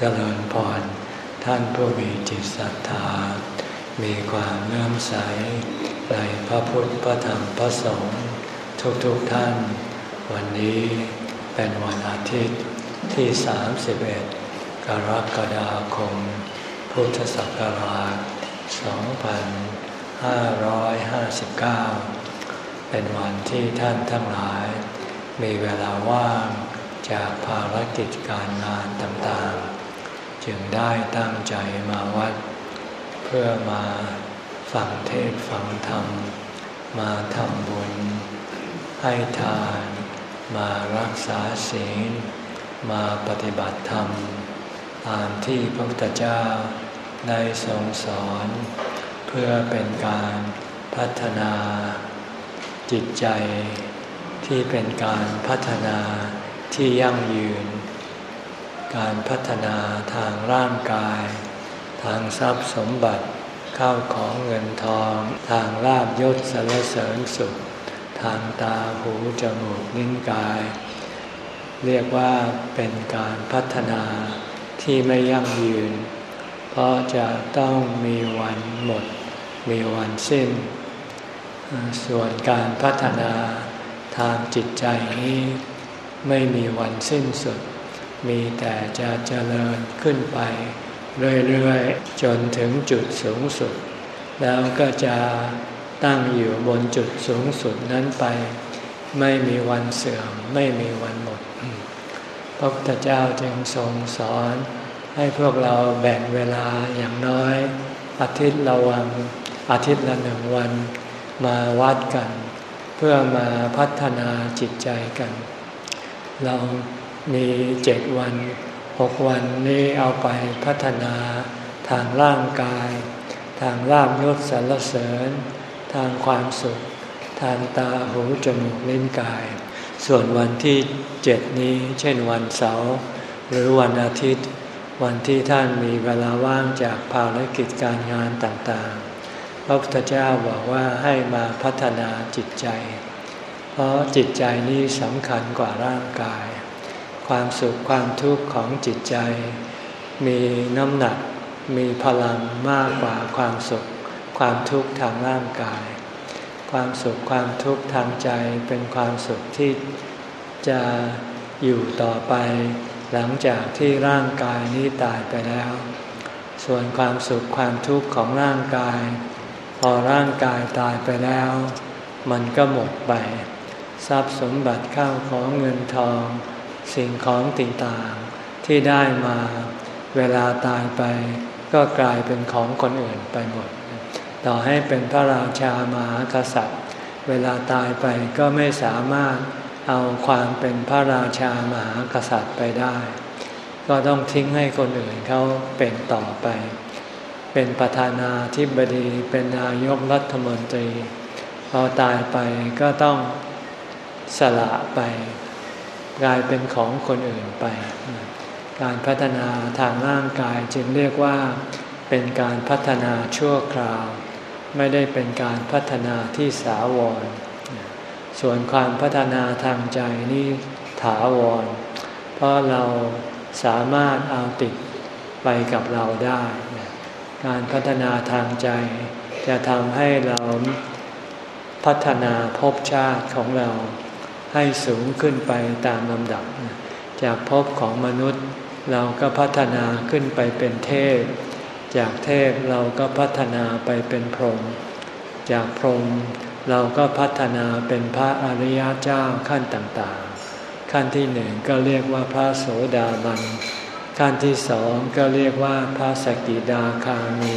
เจริญพร ท่านผู้มีจิตศรัทธา มีความเลื่อมใส ในพระพุทธพระธรรมพระสงฆ์ทุกๆทท่าน วันนี้เป็นวันอาทิตย์ที่ 31 กรกฎาคม พุทธศักราช 2559 เป็นวันที่ท่านทั้งหลาย มีเวลาว่างจากภารกิจการงานต่างๆ จึงได้ตั้งใจมาวัด เพื่อมาฟังเทศฟังธรรม มาทำบุญ ให้ทาน มารักษาศีล มาปฏิบัติธรรม ตามที่พระพุทธเจ้าได้ทรงสอน เพื่อเป็นการพัฒนาจิตใจที่เป็นการพัฒนาที่ยั่งยืน การพัฒนาทางร่างกาย ทางทรัพย์สมบัติข้าวของเงินทอง ทางลาบยศสรรเสริญสุข ทางตาหูจมูกนิ้นกาย เรียกว่าเป็นการพัฒนาที่ไม่ยั่งยืน เพราะจะต้องมีวันหมด มีวันสิ้น ส่วนการพัฒนาทางจิตใจนี้ไม่มีวันสิ้นสุด มีแต่จะเจริญขึ้นไป เรื่อยๆ จนถึงจุดสูงสุด แล้วก็จะตั้งอยู่บนจุดสูงสุดนั้นไป ไม่มีวันเสื่อมไม่มีวันหมด พระพุทธเจ้าจึงทรงสอนให้พวกเราแบ่งเวลาอย่างน้อย อาทิตย์ละวันอาทิตย์ละหนึ่งวันมาวัดกัน เพื่อมาพัฒนาจิตใจกัน เรา มีเจ็ดวันหกวันนี้เอาไปพัฒนาทางร่างกาย ทางร่างยศสรรเสริญ ทางความสุข ทางตาหูจมูกลิ้นกาย ส่วนวันที่เจ็ดนี้เช่นวันเสาร์หรือวันอาทิตย์ วันที่ท่านมีเวลาว่างจากภารกิจการงานต่างๆ พระพุทธเจ้าบอกว่าให้มาพัฒนาจิตใจ เพราะจิตใจนี้สำคัญกว่าร่างกาย ความสุขความทุกข์ของจิตใจ มีน้ำหนักมีพลังมากกว่าความสุข ความทุกข์ทางร่างกาย ความสุขความทุกข์ทางใจเป็นความสุขที่จะอยู่ต่อไป หลังจากที่ร่างกายนี้ตายไปแล้ว ส่วนความสุขความทุกข์ของร่างกาย พอร่างกายตายไปแล้ว มันก็หมดไป ทรัพย์สมบัติข้าวของเงินทอง สิ่งของต่างๆที่ได้มาเวลาตายไป ก็กลายเป็นของคนอื่นไปหมด ต่อให้เป็นพระราชามหากษัตริย์ เวลาตายไปก็ไม่สามารถเอาความเป็นพระราชามหากษัตริย์ไปได้ ก็ต้องทิ้งให้คนอื่นเขาเป็นต่อไป เป็นประธานาธิบดีเป็นนายกรัฐมนตรีพอตายไปก็ต้องสละไป กลายเป็นของคนอื่นไป การพัฒนาทางร่างกายจึงเรียกว่า เป็นการพัฒนาชั่วคราว ไม่ได้เป็นการพัฒนาที่สาวร ส่วนความพัฒนาทางใจนี่ถาวร เพราะเราสามารถเอาติดไปกับเราได้ การพัฒนาทางใจ จะทำให้เราพัฒนาภพชาติของเรา ให้สูงขึ้นไปตามลำดับ จากภพของมนุษย์เราก็พัฒนาขึ้นไปเป็นเทพ จากเทพเราก็พัฒนาไปเป็นพรหม จากพรหมเราก็พัฒนาเป็นพระอริยเจ้าขั้นต่างๆ ขั้นที่หนึ่งก็เรียกว่าพระโสดาบัน ขั้นที่สองก็เรียกว่าพระสกิดาคามี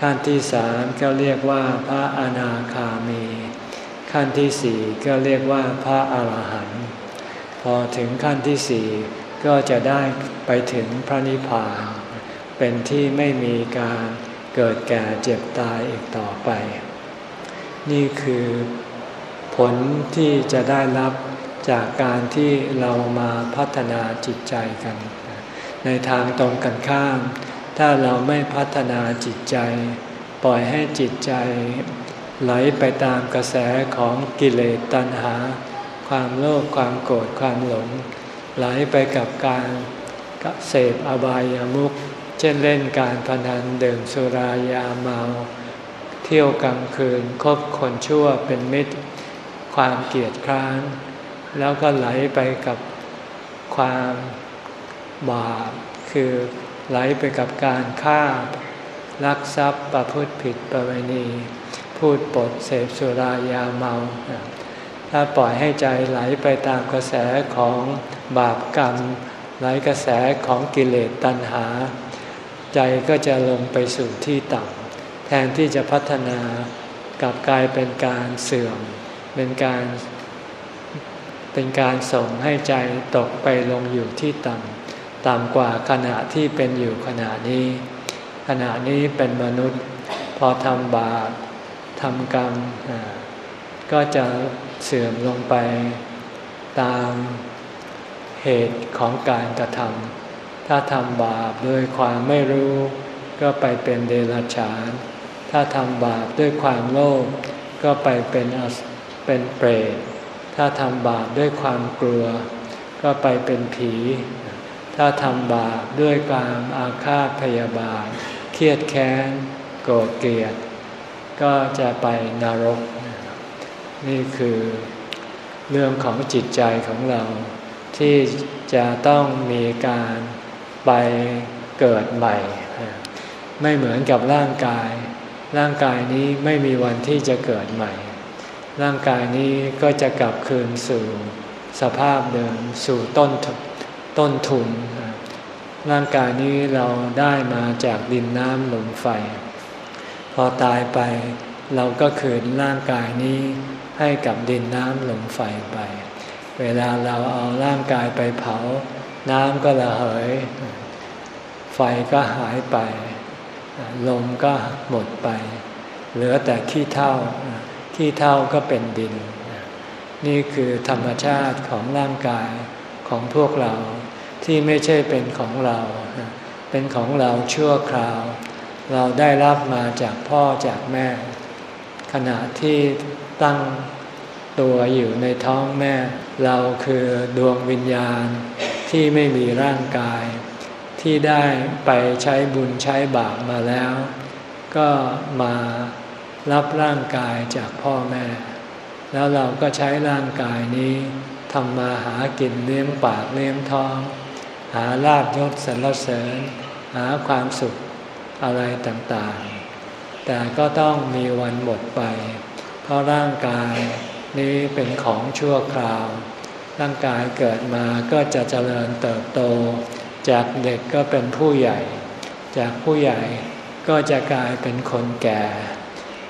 ขั้นที่สามก็เรียกว่าพระอนาคามี ขั้นที่สี่ก็เรียกว่าพระอาหารหันต์พอถึงขั้นที่สี่ก็จะได้ไปถึงพระนิพพาน เป็นที่ไม่มีการเกิดแก่เจ็บตายอีกต่อไป นี่คือผลที่จะได้รับจากการที่เรามาพัฒนาจิตใจกัน ในทางตรงกันข้าม ถ้าเราไม่พัฒนาจิตใจ ปล่อยให้จิตใจ ไหลไปตามกระแสของกิเลสตัณหา ความโลภความโกรธความหลง ไหลไปกับการเสพอบายามุขเช่นเล่นการพนันดื่มสุรายาเมา เที่ยวกลางคืนคบคนชั่วเป็นมิตร ความเกลียดคร้าน แล้วก็ไหลไปกับความบาปคือไหลไปกับการฆ่าลักทรัพย์ประพฤติผิดประเวณี พูดปดเสพสุรายาเมา ถ้าปล่อยให้ใจไหลไปตามกระแสของบาปกรรม ไหลกระแสของกิเลสตัณหา ใจก็จะลงไปสู่ที่ต่ำแทนที่จะพัฒนากลับกลายเป็นการเสื่อม เป็นการเป็นการส่งให้ใจตกไปลงอยู่ที่ต่ำต่ำกว่าขณะที่เป็นอยู่ขณะนี้ ขณะนี้เป็นมนุษย์ พอทำบาป ทำกรรมก็จะเสื่อมลงไปตามเหตุของการกระทำถ้าทำบาปด้วยความไม่รู้ก็ไปเป็นเดรัจฉาน ถ้าทำบาปด้วยความโลภก็ไปเป็นเป็นเปรต ถ้าทำบาปด้วยความกลัว ก็ไปเป็นผี ถ้าทำบาปด้วยความอาฆาตพยาบาท เครียดแค้น โกรธเกลียด ก็จะไปนรก นี่คือเรื่องของจิตใจของเรา ที่จะต้องมีการไปเกิดใหม่ ไม่เหมือนกับร่างกาย ร่างกายนี้ไม่มีวันที่จะเกิดใหม่ ร่างกายนี้ก็จะกลับคืนสู่สภาพเดิมสู่ต้นต้นทุน ร่างกายนี้เราได้มาจากดินน้ำลมไฟ พอตายไป เราก็คืนร่างกายนี้ให้กับดินน้ำลมไฟไป เวลาเราเอาร่างกายไปเผา น้ำก็ระเหย ไฟก็หายไป ลมก็หมดไป เหลือแต่ขี้เท่าที่เท่าก็เป็นดิน นี่คือธรรมชาติของร่างกายของพวกเราที่ไม่ใช่เป็นของเรา เป็นของเราชั่วคราว เราได้รับมาจากพ่อจากแม่ ขณะที่ตั้งตัวอยู่ในท้องแม่ เราคือดวงวิญญาณที่ไม่มีร่างกาย ที่ได้ไปใช้บุญใช้บาปมาแล้ว ก็มารับร่างกายจากพ่อแม่ แล้วเราก็ใช้ร่างกายนี้ทำมาหากินเลี้ยงปากเลี้ยงท้อง หาลาบยศสรรเสริญ หาความสุข อะไรต่างๆ แต่ก็ต้องมีวันหมดไป เพราะร่างกายนี้เป็นของชั่วคราว ร่างกายเกิดมาก็จะเจริญเติบโต จากเด็กก็เป็นผู้ใหญ่ จากผู้ใหญ่ก็จะกลายเป็นคนแก่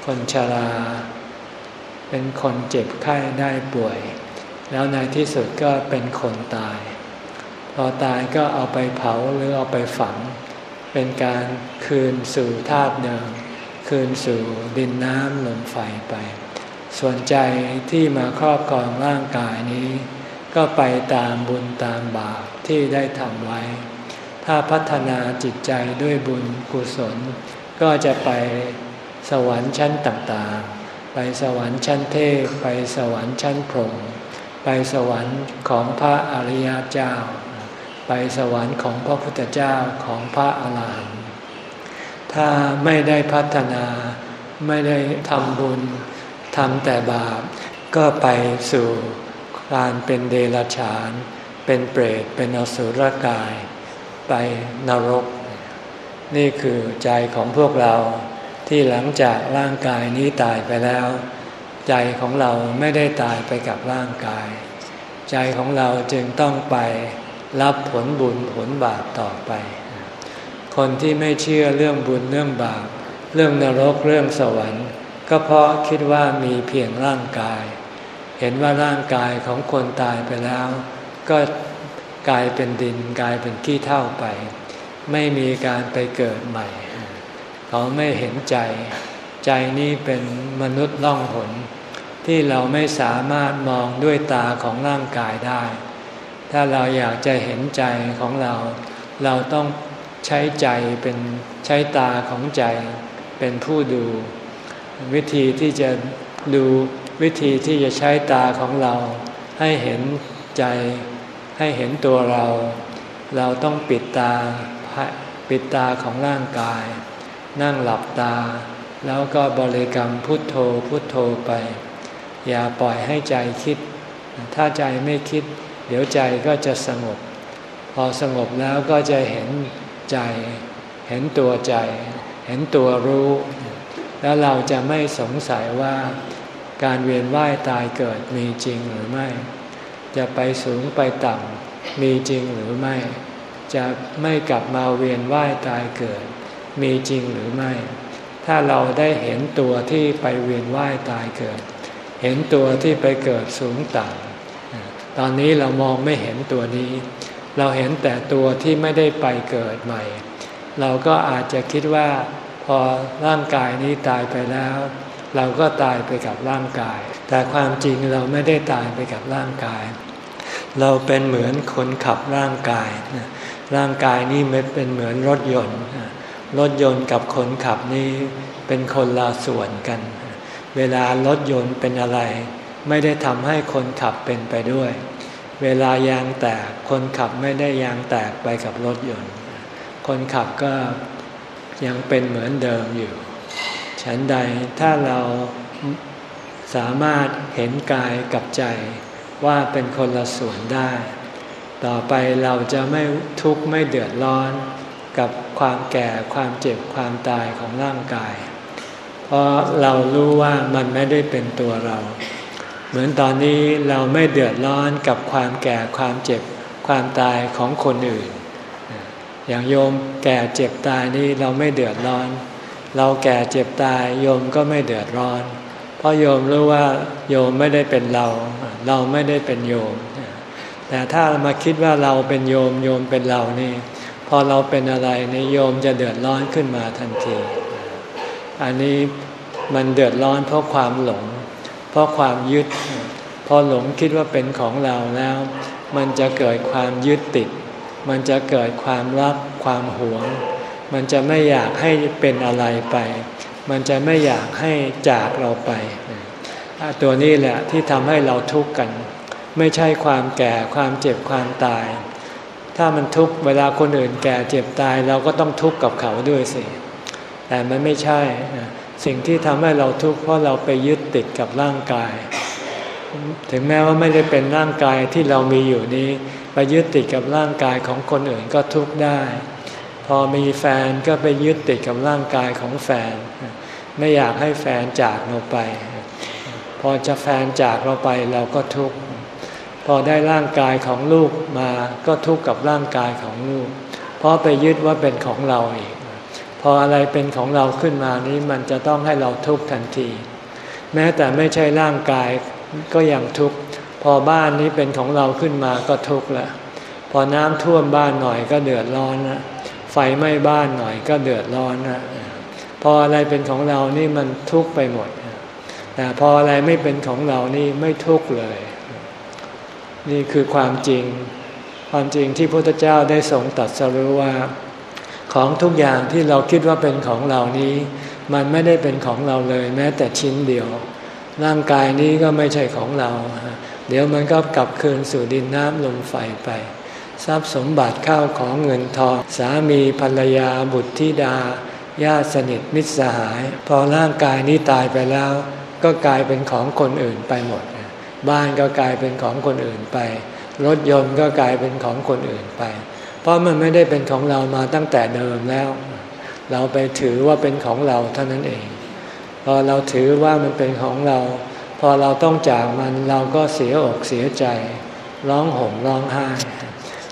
คนชรา เป็นคนเจ็บไข้ได้ป่วย แล้วในที่สุดก็เป็นคนตาย พอตายก็เอาไปเผาหรือเอาไปฝัง เป็นการคืนสู่ธาตุเดิม คืนสู่ดินน้ำลมไฟไป ส่วนใจที่มาครอบครองร่างกายนี้ ก็ไปตามบุญตามบาปที่ได้ทำไว้ ถ้าพัฒนาจิตใจด้วยบุญกุศล ก็จะไปสวรรค์ชั้นต่างๆ ไปสวรรค์ชั้นเทพ ไปสวรรค์ชั้นพรหมไปสวรรค์ของพระอริยเจ้า ไปสวรรค์ของพระพุทธเจ้าของพระอาหารหันต์ถ้าไม่ได้พัฒนาไม่ได้ทำบุญทำแต่บาป ก็ไปสู่การเป็นเดรัจฉาน เป็นเปรตเป็นอสุรกาย ไปนรก นี่คือใจของพวกเราที่หลังจากร่างกายนี้ตายไปแล้ว ใจของเราไม่ได้ตายไปกับร่างกาย ใจของเราจึงต้องไป รับผลบุญผลบาปต่อไป คนที่ไม่เชื่อเรื่องบุญเรื่องบาป เรื่องนรกเรื่องสวรรค์ ก็เพราะคิดว่ามีเพียงร่างกาย เห็นว่าร่างกายของคนตายไปแล้ว ก็กลายเป็นดินกลายเป็นขี้เท่าไป ไม่มีการไปเกิดใหม่ เขาไม่เห็นใจ ใจนี้เป็นมนุษย์ล่องหนที่เราไม่สามารถมองด้วยตาของร่างกายได้ ถ้าเราอยากจะเห็นใจของเรา เราต้องใช้ใจเป็นใช้ตาของใจเป็นผู้ดู วิธีที่จะดูวิธีที่จะใช้ตาของเรา ให้เห็นใจ ให้เห็นตัวเรา เราต้องปิดตาปิดตาของร่างกาย นั่งหลับตา แล้วก็บริกรรมพุทโธพุทโธไป อย่าปล่อยให้ใจคิด ถ้าใจไม่คิด เดี๋ยวใจก็จะสงบ พอสงบแล้วก็จะเห็นใจ เห็นตัวใจ เห็นตัวรู้ แล้วเราจะไม่สงสัยว่าการเวียนว่ายตายเกิดมีจริงหรือไม่ จะไปสูงไปต่ำมีจริงหรือไม่ จะไม่กลับมาเวียนว่ายตายเกิด มีจริงหรือไม่ ถ้าเราได้เห็นตัวที่ไปเวียนว่ายตายเกิด เห็นตัวที่ไปเกิดสูงต่ำ ตอนนี้เรามองไม่เห็นตัวนี้ เราเห็นแต่ตัวที่ไม่ได้ไปเกิดใหม่ เราก็อาจจะคิดว่า พอร่างกายนี้ตายไปแล้ว เราก็ตายไปกับร่างกาย แต่ความจริงเราไม่ได้ตายไปกับร่างกาย เราเป็นเหมือนคนขับร่างกายร่างกายนี่ไม่เป็นเหมือนรถยนต์ รถยนต์กับคนขับนี่เป็นคนละส่วนกัน เวลารถยนต์เป็นอะไร ไม่ได้ทำให้คนขับเป็นไปด้วย เวลายางแตกคนขับไม่ได้ยางแตกไปกับรถยนต์ คนขับก็ยังเป็นเหมือนเดิมอยู่ ฉันใดถ้าเราสามารถเห็นกายกับใจว่าเป็นคนละส่วนได้ ต่อไปเราจะไม่ทุกข์ไม่เดือดร้อนกับความแก่ความเจ็บความตายของร่างกาย เพราะเรารู้ว่ามันไม่ได้เป็นตัวเรา เหมือนตอนนี้เราไม่เดือดร้อนกับความแก่ความเจ็บความตายของคนอื่น อย่างโยมแก่เจ็บตายนี่เราไม่เดือดร้อน เราแก่เจ็บตายโยมก็ไม่เดือดร้อน เพราะโยมรู้ว่าโยมไม่ได้เป็นเรา เราไม่ได้เป็นโยม แต่ถ้ามาคิดว่าเราเป็นโยมโยมเป็นเรานี่ พอเราเป็นอะไรนี่โยมจะเดือดร้อนขึ้นมาทันที อันนี้มันเดือดร้อนเพราะความหลง เพราะความยึด พอหลงคิดว่าเป็นของเราแล้ว มันจะเกิดความยึดติด มันจะเกิดความรักความหวง มันจะไม่อยากให้เป็นอะไรไป มันจะไม่อยากให้จากเราไป ตัวนี้แหละที่ทำให้เราทุกข์กัน ไม่ใช่ความแก่ความเจ็บความตาย ถ้ามันทุกข์เวลาคนอื่นแก่เจ็บตาย เราก็ต้องทุกข์กับเขาด้วยสิ แต่มันไม่ใช่ สิ่งที่ทำให้เราทุกข์เพราะเราไปยึดติดกับร่างกาย ถึงแม้ว่าไม่ได้เป็นร่างกายที่เรามีอยู่นี้ ไปยึดติดกับร่างกายของคนอื่นก็ทุกข์ได้ พอมีแฟนก็ไปยึดติดกับร่างกายของแฟน ไม่อยากให้แฟนจากเราไป พอจะแฟนจากเราไปเราก็ทุกข์พอได้ร่างกายของลูกมาก็ทุกข์กับร่างกายของลูก เพราะไปยึดว่าเป็นของเราเอีก พออะไรเป็นของเราขึ้นมานี้มันจะต้องให้เราทุกข์ทันที แม้แต่ไม่ใช่ร่างกายก็ยังทุกข์พอบ้านนี้เป็นของเราขึ้นมาก็ทุกข์ละพอน้ำท่วมบ้านหน่อยก็เดือดร้อนนะไฟไหม้บ้านหน่อยก็เดือดร้อนนะพออะไรเป็นของเรานี่มันทุกข์ไปหมดแต่พออะไรไม่เป็นของเรานี่ไม่ทุกข์เลย นี่คือความจริง ความจริงที่พระพุทธเจ้าได้ทรงตัดสรู้ว่า ของทุกอย่างที่เราคิดว่าเป็นของเรานี้ มันไม่ได้เป็นของเราเลย แม้แต่ชิ้นเดียว ร่างกายนี้ก็ไม่ใช่ของเรา เดี๋ยวมันก็กลับคืนสู่ดินน้ำลมไฟไป ทรัพย์สมบัติข้าวของเงินทองสามีภรรยาบุตรธิดาญาติสนิทมิตรสหาย พอร่างกายนี้ตายไปแล้ว ก็กลายเป็นของคนอื่นไปหมด บ้านก็กลายเป็นของคนอื่นไป รถยนต์ก็กลายเป็นของคนอื่นไป เพราะมันไม่ได้เป็นของเรามาตั้งแต่เดิมแล้ว เราไปถือว่าเป็นของเราเท่านั้นเอง พอเราถือว่ามันเป็นของเรา พอเราต้องจากมันเราก็เสียอกเสียใจ ร้องห่มร้องไห้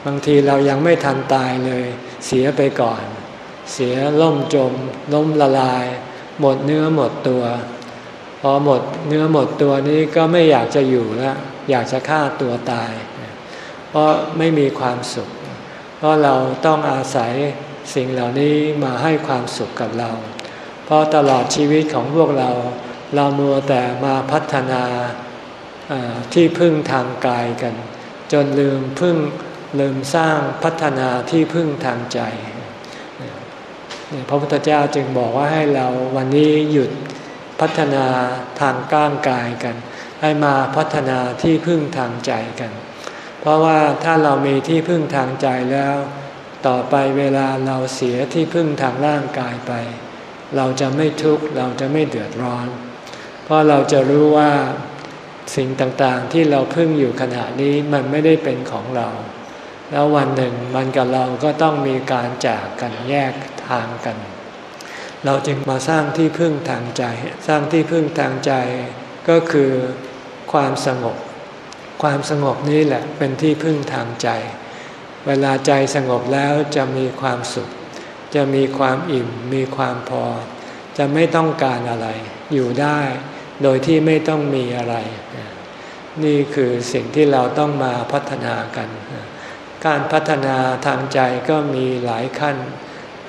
บางทีเรายังไม่ทันตายเลย เสียไปก่อน เสียล่มจม ล้มละลาย หมดเนื้อหมดตัว พอหมดเนื้อหมดตัวนี้ก็ไม่อยากจะอยู่แล้ว อยากจะฆ่าตัวตาย เพราะไม่มีความสุข เพราะเราต้องอาศัยสิ่งเหล่านี้มาให้ความสุขกับเรา เพราะตลอดชีวิตของพวกเรา เรามัวแต่มาพัฒนาที่พึ่งทางกายกัน จนลืมพึ่งลืมสร้างพัฒนาที่พึ่งทางใจพระพุทธเจ้าจึงบอกว่าให้เราวันนี้หยุดพัฒนาทางก้างกายกัน ให้มาพัฒนาที่พึ่งทางใจกัน เพราะว่าถ้าเรามีที่พึ่งทางใจแล้ว ต่อไปเวลาเราเสียที่พึ่งทางร่างกายไป เราจะไม่ทุกข์เราจะไม่เดือดร้อน เพราะเราจะรู้ว่าสิ่งต่างๆที่เราพึ่งอยู่ขณะนี้มันไม่ได้เป็นของเรา แล้ววันหนึ่งมันกับเราก็ต้องมีการจากกันแยกทางกัน เราจึงมาสร้างที่พึ่งทางใจ สร้างที่พึ่งทางใจก็คือความสงบ ความสงบนี้แหละเป็นที่พึ่งทางใจ เวลาใจสงบแล้วจะมีความสุข จะมีความอิ่ม มีความพอ จะไม่ต้องการอะไร อยู่ได้โดยที่ไม่ต้องมีอะไร นี่คือสิ่งที่เราต้องมาพัฒนากัน การพัฒนาทางใจก็มีหลายขั้น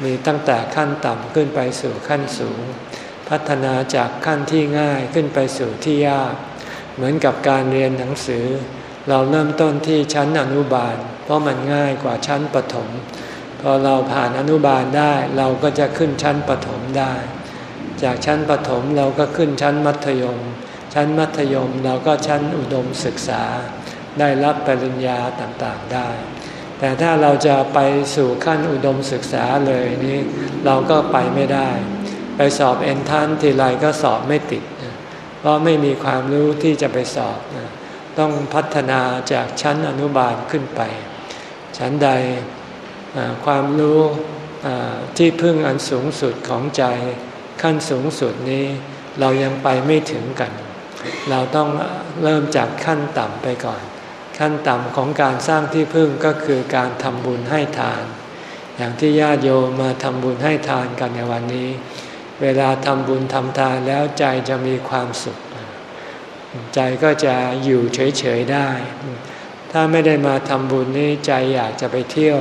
มีตั้งแต่ขั้นต่ำขึ้นไปสู่ขั้นสูง พัฒนาจากขั้นที่ง่ายขึ้นไปสู่ที่ยาก เหมือนกับการเรียนหนังสือ เราเริ่มต้นที่ชั้นอนุบาล เพราะมันง่ายกว่าชั้นประถม พอเราผ่านอนุบาลได้เราก็จะขึ้นชั้นประถมได้ จากชั้นประถมเราก็ขึ้นชั้นมัธยม ชั้นมัธยมเราก็ชั้นอุดมศึกษา ได้รับปริญญาต่างๆได้ แต่ถ้าเราจะไปสู่ขั้นอุดมศึกษาเลยนี้เราก็ไปไม่ได้ ไปสอบเอนทันทีไรก็สอบไม่ติด เพราะไม่มีความรู้ที่จะไปสอบ ต้องพัฒนาจากชั้นอนุบาลขึ้นไป ชั้นใดความรู้ที่พึ่งอันสูงสุดของใจขั้นสูงสุดนี้เรายังไปไม่ถึงกัน เราต้องเริ่มจากขั้นต่ำไปก่อน ขั้นต่ำของการสร้างที่พึ่งก็คือการทำบุญให้ทาน อย่างที่ญาติโยมมาทำบุญให้ทานกันในวันนี้ เวลาทำบุญทำทานแล้วใจจะมีความสุข ใจก็จะอยู่เฉยๆได้ ถ้าไม่ได้มาทำบุญนี้ใจอยากจะไปเที่ยว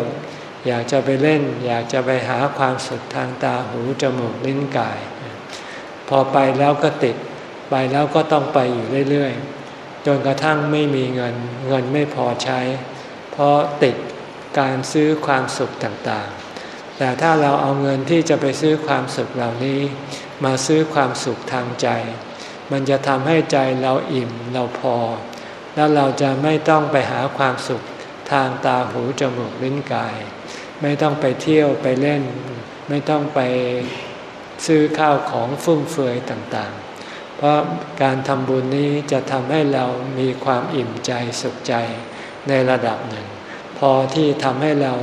อยากจะไปเล่น อยากจะไปหาความสุขทางตาหูจมูกลิ้นกาย พอไปแล้วก็ติด ไปแล้วก็ต้องไปอยู่เรื่อยๆ จนกระทั่งไม่มีเงิน เงินไม่พอใช้ เพราะติดการซื้อความสุขต่างๆ แต่ถ้าเราเอาเงินที่จะไปซื้อความสุขเหล่านี้ มาซื้อความสุขทางใจ มันจะทำให้ใจเราอิ่มเราพอ แล้วเราจะไม่ต้องไปหาความสุขทางตาหูจมูกลิ้นกาย ไม่ต้องไปเที่ยวไปเล่น ไม่ต้องไปซื้อข้าวของฟุ่มเฟือยต่างๆ เพราะการทำบุญนี้จะทำให้เรามีความอิ่มใจสุขใจในระดับหนึ่ง พอที่ทำให้เรา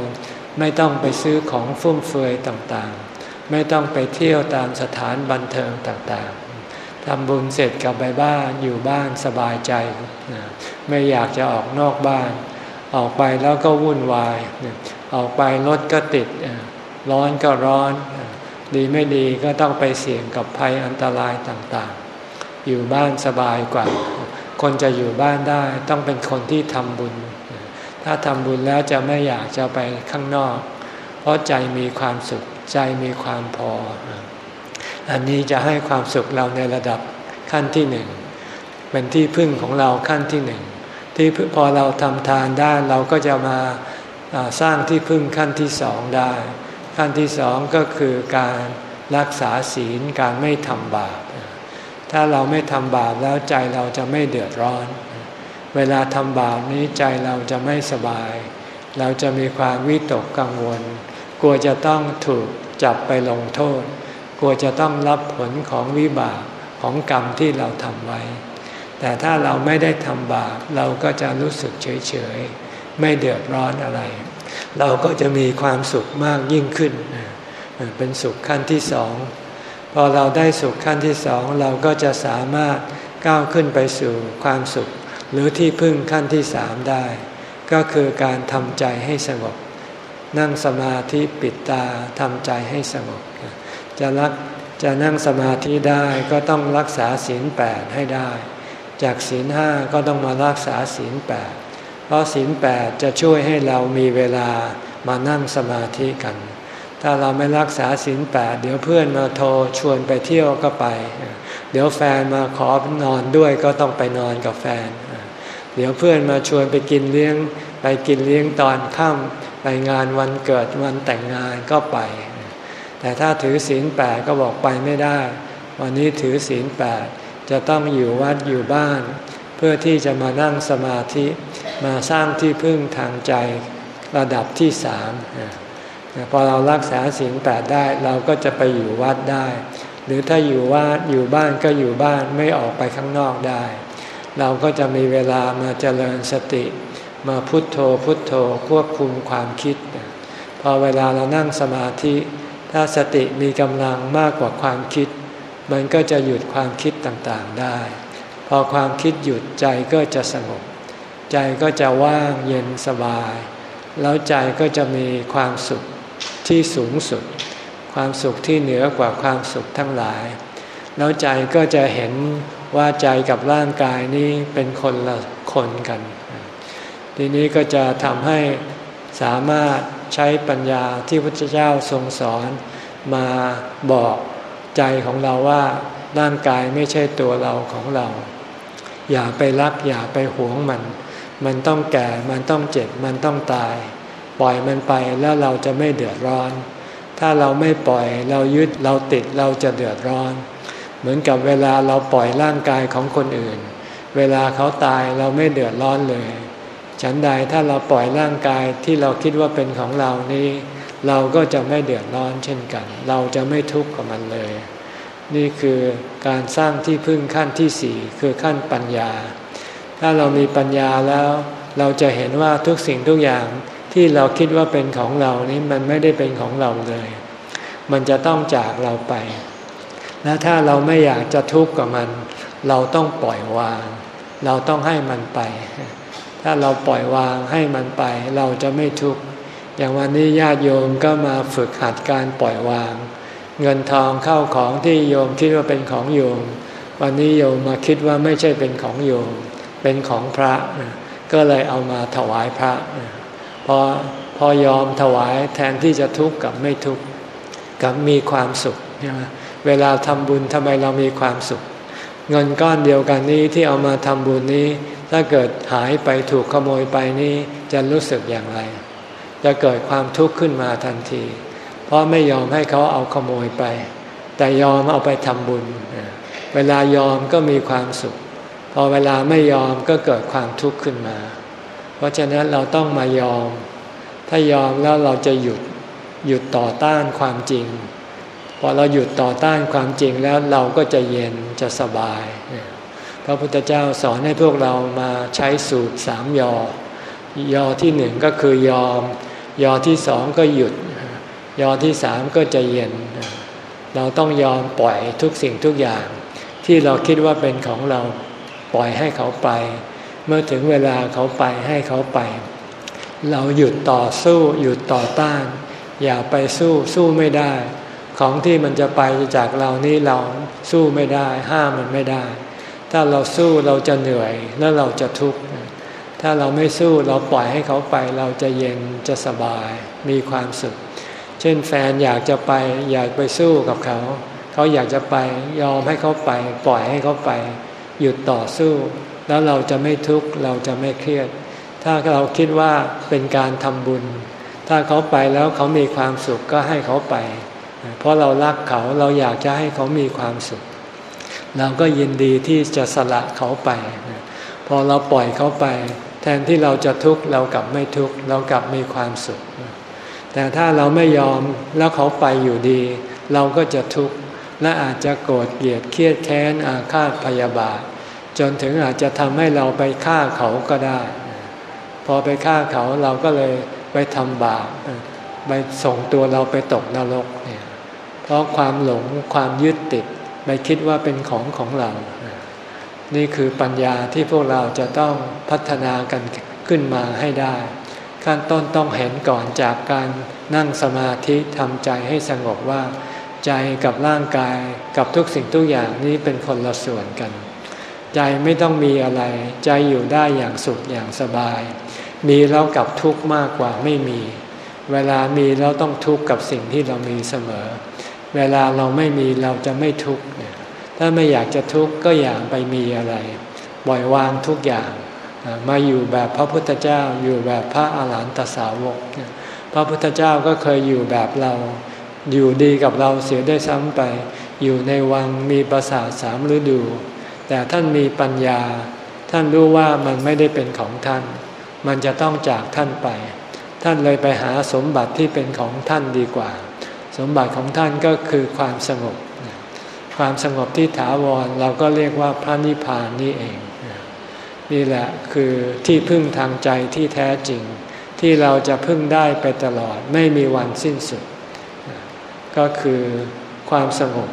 ไม่ต้องไปซื้อของฟุ่มเฟือยต่างๆ ไม่ต้องไปเที่ยวตามสถานบันเทิงต่างๆทำบุญเสร็จกลับไปบ้านอยู่บ้านสบายใจ ไม่อยากจะออกนอกบ้าน ออกไปแล้วก็วุ่นวาย ออกไปรถก็ติด ร้อนก็ร้อน ดีไม่ดีก็ต้องไปเสี่ยงกับภัยอันตรายต่างๆ อยู่บ้านสบายกว่า คนจะอยู่บ้านได้ต้องเป็นคนที่ทำบุญ ถ้าทำบุญแล้วจะไม่อยากจะไปข้างนอก เพราะใจมีความสุขใจมีความพอ อันนี้จะให้ความสุขเราในระดับขั้นที่หนึ่งเป็นที่พึ่งของเราขั้นที่หนึ่งที่พอเราทำทานได้เราก็จะมาสร้างที่พึ่งขั้นที่สองได้ ขั้นที่สองก็คือการรักษาศีลการไม่ทำบาปถ้าเราไม่ทำบาปแล้วใจเราจะไม่เดือดร้อน เวลาทำบาปนี้ใจเราจะไม่สบาย เราจะมีความวิตกกังวล กลัวจะต้องถูกจับไปลงโทษ กลัวจะต้องรับผลของวิบากของกรรมที่เราทำไว้ แต่ถ้าเราไม่ได้ทำบาปเราก็จะรู้สึกเฉยๆ ไม่เดือดร้อนอะไร เราก็จะมีความสุขมากยิ่งขึ้น เป็นสุขขั้นที่สอง พอเราได้สุขขั้นที่สองเราก็จะสามารถก้าวขึ้นไปสู่ความสุข หรือที่พึ่งขั้นที่สามได้ ก็คือการทำใจให้สงบ นั่งสมาธิปิดตาทำใจให้สงบ จะรักจะนั่งสมาธิได้ก็ต้องรักษาศีลแปดให้ได้ จากศีลห้าก็ต้องมารักษาศีลแปดเพราะศีลแปดจะช่วยให้เรามีเวลามานั่งสมาธิกัน ถ้าเราไม่รักษาศีลแปดเดี๋ยวเพื่อนมาโทรชวนไปเที่ยวก็ไป เดี๋ยวแฟนมาขอนอนด้วยก็ต้องไปนอนกับแฟน เดี๋ยวเพื่อนมาชวนไปกินเลี้ยง ไปกินเลี้ยงตอนค่ำไปงานวันเกิดวันแต่งงานก็ไป แต่ถ้าถือศีลแปดก็บอกไปไม่ได้ วันนี้ถือศีลแปดจะต้องอยู่วัดอยู่บ้าน เพื่อที่จะมานั่งสมาธิมาสร้างที่พึ่งทางใจระดับที่สามพอเรารักษาศีลแปดได้เราก็จะไปอยู่วัดได้ หรือถ้าอยู่ว่าอยู่บ้านก็อยู่บ้านไม่ออกไปข้างนอกได้ เราก็จะมีเวลามาเจริญสติ มาพุทโธพุทโธควบคุมความคิด พอเวลาเรานั่งสมาธิ ถ้าสติมีกำลังมากกว่าความคิด มันก็จะหยุดความคิดต่างๆได้ พอความคิดหยุดใจก็จะสงบ ใจก็จะว่างเย็นสบาย แล้วใจก็จะมีความสุขที่สูงสุด ความสุขที่เหนือกว่าความสุขทั้งหลาย แล้วใจก็จะเห็นว่าใจกับร่างกายนี้เป็นคนละคนกัน ทีนี้ก็จะทำให้สามารถใช้ปัญญาที่พระเจ้าทรงสอนมาบอกใจของเราว่าร่างกายไม่ใช่ตัวเราของเรา อย่าไปรักอย่าไปหวงมัน มันต้องแก่มันต้องเจ็บมันต้องตาย ปล่อยมันไปแล้วเราจะไม่เดือดร้อน ถ้าเราไม่ปล่อยเรายึดเราติดเราจะเดือดร้อน เหมือนกับเวลาเราปล่อยร่างกายของคนอื่น เวลาเขาตายเราไม่เดือดร้อนเลย ฉันใดถ้าเราปล่อยร่างกายที่เราคิดว่าเป็นของเรานี้ เราก็จะไม่เดือดร้อนเช่นกัน เราจะไม่ทุกข์กับมันเลย นี่คือการสร้างที่พึ่งขั้นที่สี่คือขั้นปัญญา ถ้าเรามีปัญญาแล้ว เราจะเห็นว่าทุกสิ่งทุกอย่างที่เราคิดว่าเป็นของเรานี้มันไม่ได้เป็นของเราเลย มันจะต้องจากเราไป และถ้าเราไม่อยากจะทุกข์กับมัน เราต้องปล่อยวาง เราต้องให้มันไป ถ้าเราปล่อยวางให้มันไป เราจะไม่ทุกข์อย่างวันนี้ญาติโยมก็มาฝึกหัดการปล่อยวาง เงินทองเข้าของที่โยมคิดว่าเป็นของโยม วันนี้โยมมาคิดว่าไม่ใช่เป็นของโยม เป็นของพระ ก็เลยเอามาถวายพระพอพอยอมถวายแทนที่จะทุกข์กับไม่ทุกข์กับมีความสุขใช่ไหม เวลาทำบุญทำไมเรามีความสุข เงินก้อนเดียวกันนี้ที่เอามาทำบุญนี้ ถ้าเกิดหายไปถูกขโมยไปนี้จะรู้สึกอย่างไร จะเกิดความทุกข์ขึ้นมาทันที เพราะไม่ยอมให้เขาเอาขโมยไป แต่ยอมเอาไปทำบุญ เวลายอมก็มีความสุข พอเวลาไม่ยอมก็เกิดความทุกข์ขึ้นมา เพราะฉะนั้นเราต้องมายอม ถ้ายอมแล้วเราจะหยุดหยุดต่อต้านความจริง พอเราหยุดต่อต้านความจริงแล้วเราก็จะเย็นจะสบาย พระพุทธเจ้าสอนให้พวกเรามาใช้สูตรสามยอยอที่หนึ่งก็คือยอม ยอที่สองก็หยุด ยอที่สามก็จะเย็น เราต้องยอมปล่อยทุกสิ่งทุกอย่าง ที่เราคิดว่าเป็นของเราปล่อยให้เขาไป เมื่อถึงเวลาเขาไปให้เขาไป เราหยุดต่อสู้หยุดต่อต้าน อย่าไปสู้สู้ไม่ได้ ของที่มันจะไปจากเรานี่เราสู้ไม่ได้ ห้ามมันไม่ได้ ถ้าเราสู้เราจะเหนื่อยแล้วเราจะทุกข์ถ้าเราไม่สู้เราปล่อยให้เขาไปเราจะเย็นจะสบายมีความสุข เช่นแฟนอยากจะไปอยากไปสู้กับเขา เขาอยากจะไปยอมให้เขาไป ปล่อยให้เขาไป หยุดต่อสู้ แล้วเราจะไม่ทุกข์เราจะไม่เครียด ถ้าเราคิดว่าเป็นการทำบุญ ถ้าเขาไปแล้วเขามีความสุขก็ให้เขาไป เพราะเรารักเขาเราอยากจะให้เขามีความสุข เราก็ยินดีที่จะสละเขาไป พอเราปล่อยเขาไป แทนที่เราจะทุกข์เรากลับไม่ทุกข์เรากลับมีความสุข แต่ถ้าเราไม่ยอมแล้วเขาไปอยู่ดี เราก็จะทุกข์และอาจจะโกรธเกลียดเครียดแค้นอาฆาตพยาบาท จนถึงอาจจะทำให้เราไปฆ่าเขาก็ได้ พอไปฆ่าเขาเราก็เลยไปทำบาปไปส่งตัวเราไปตกนรกเเพราะความหลงความยึดติดไปคิดว่าเป็นของของเรา นี่คือปัญญาที่พวกเราจะต้องพัฒนากันขึ้นมาให้ได้ ขั้นต้นต้องเห็นก่อนจากการนั่งสมาธิทำใจให้สงบว่า ใจกับร่างกายกับทุกสิ่งทุกอย่างนี้เป็นคนละส่วนกัน ใจไม่ต้องมีอะไร ใจอยู่ได้อย่างสุขอย่างสบาย มีแล้วกับทุกข์มากกว่าไม่มี เวลามีแล้วต้องทุกข์กับสิ่งที่เรามีเสมอ เวลาเราไม่มีเราจะไม่ทุกข์ถ้าไม่อยากจะทุกข์ก็อย่าไปมีอะไรปล่อยวางทุกอย่าง มาอยู่แบบพระพุทธเจ้าอยู่แบบพระอาหารหันตสาวก พระพุทธเจ้าก็เคยอยู่แบบเรา อยู่ดีกับเราเสียได้ซ้ำไป อยู่ในวังมีประสาทสามฤดู แต่ท่านมีปัญญา ท่านรู้ว่ามันไม่ได้เป็นของท่าน มันจะต้องจากท่านไป ท่านเลยไปหาสมบัติที่เป็นของท่านดีกว่า สมบัติของท่านก็คือความสงบ ความสงบที่ถาวรเราก็เรียกว่าพระนิพพานนี่เอง นี่แหละคือที่พึ่งทางใจที่แท้จริง ที่เราจะพึ่งได้ไปตลอดไม่มีวันสิ้นสุด ก็คือความสงบ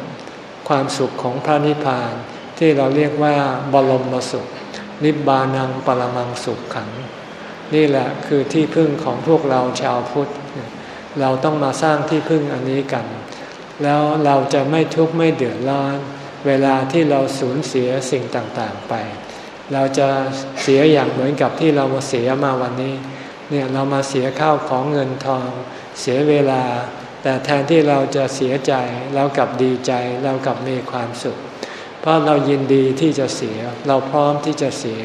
ความสุขของพระนิพพาน ที่เราเรียกว่าบรมสุข นิบานังปรมังสุขขัง นี่แหละคือที่พึ่งของพวกเราชาวพุทธ เราต้องมาสร้างที่พึ่งอันนี้กัน แล้วเราจะไม่ทุกข์ไม่เดือดร้อน เวลาที่เราสูญเสียสิ่งต่างๆไป เราจะเสียอย่างเหมือนกับที่เรามาเสียมาวันนี้ เนี่ยเรามาเสียข้าวของเงินทอง เสียเวลา แต่แทนที่เราจะเสียใจเรากลับดีใจเรากลับมีความสุข เพราะเรายินดีที่จะเสีย เราพร้อมที่จะเสีย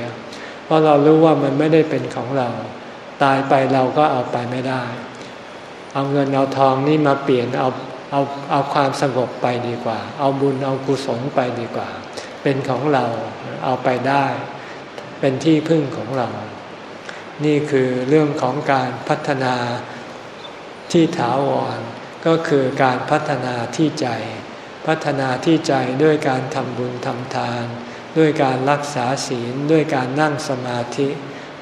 เพราะเรารู้ว่ามันไม่ได้เป็นของเรา ตายไปเราก็เอาไปไม่ได้ เอาเงินเอาทองนี่มาเปลี่ยนเอาเอาเอาความสงบไปดีกว่า เอาบุญเอากุศลไปดีกว่า เป็นของเราเอาไปได้ เป็นที่พึ่งของเรา นี่คือเรื่องของการพัฒนาที่ถาวร ก็คือการพัฒนาที่ใจ พัฒนาที่ใจด้วยการทำบุญทำทาน ด้วยการรักษาศีล ด้วยการนั่งสมาธิ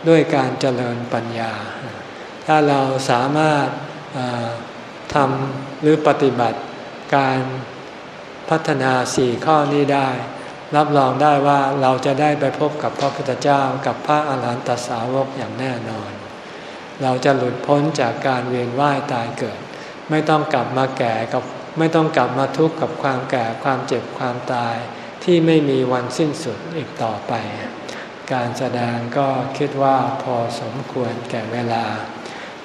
ด้วยการเจริญปัญญา ถ้าเราสามารถ ทำหรือปฏิบัติการพัฒนาสี่ข้อนี้ได้ รับรองได้ว่าเราจะได้ไปพบกับพระพุทธเจ้ากับพระอาหารหันตสาวกอย่างแน่นอน เราจะหลุดพ้นจากการเวียนว่ายตายเกิด ไม่ต้องกลับมาแก่กับไม่ต้องกลับมาทุกข์กับความแก่ความเจ็บความตาย ที่ไม่มีวันสิ้นสุดอีกต่อไป การแสดงก็คิดว่าพอสมควรแก่เวลา